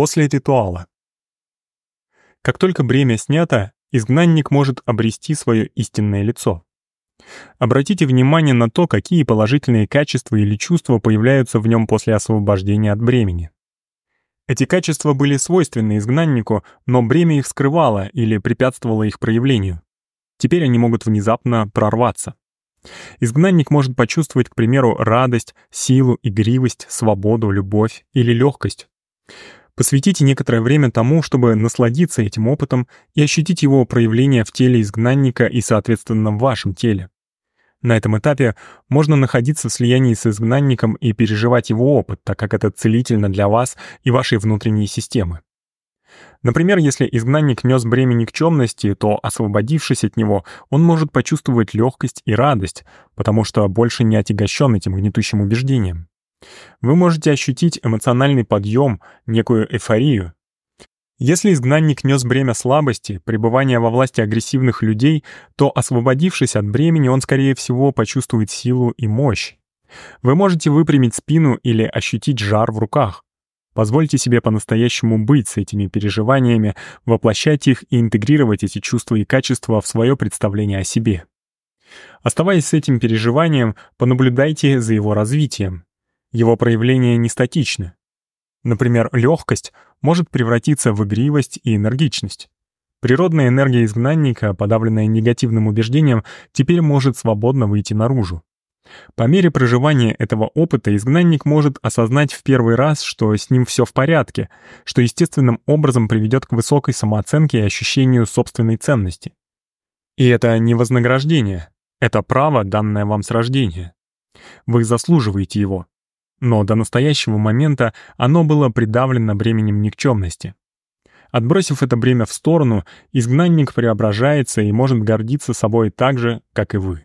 После ритуала. Как только бремя снято, изгнанник может обрести свое истинное лицо. Обратите внимание на то, какие положительные качества или чувства появляются в нем после освобождения от бремени. Эти качества были свойственны изгнаннику, но бремя их скрывало или препятствовало их проявлению. Теперь они могут внезапно прорваться. Изгнанник может почувствовать, к примеру, радость, силу, игривость, свободу, любовь или легкость. Посвятите некоторое время тому, чтобы насладиться этим опытом и ощутить его проявление в теле изгнанника и, соответственно, в вашем теле. На этом этапе можно находиться в слиянии с изгнанником и переживать его опыт, так как это целительно для вас и вашей внутренней системы. Например, если изгнанник нес бремя никчемности, то, освободившись от него, он может почувствовать легкость и радость, потому что больше не отягощен этим гнетущим убеждением. Вы можете ощутить эмоциональный подъем, некую эйфорию. Если изгнанник нес бремя слабости, пребывания во власти агрессивных людей, то, освободившись от бремени, он, скорее всего, почувствует силу и мощь. Вы можете выпрямить спину или ощутить жар в руках. Позвольте себе по-настоящему быть с этими переживаниями, воплощать их и интегрировать эти чувства и качества в свое представление о себе. Оставаясь с этим переживанием, понаблюдайте за его развитием. Его проявления не статичны. Например, легкость может превратиться в игривость и энергичность. Природная энергия изгнанника, подавленная негативным убеждением, теперь может свободно выйти наружу. По мере проживания этого опыта изгнанник может осознать в первый раз, что с ним все в порядке, что естественным образом приведет к высокой самооценке и ощущению собственной ценности. И это не вознаграждение, это право, данное вам с рождения. Вы заслуживаете его, но до настоящего момента оно было придавлено бременем никчемности. Отбросив это бремя в сторону, изгнанник преображается и может гордиться собой так же, как и вы.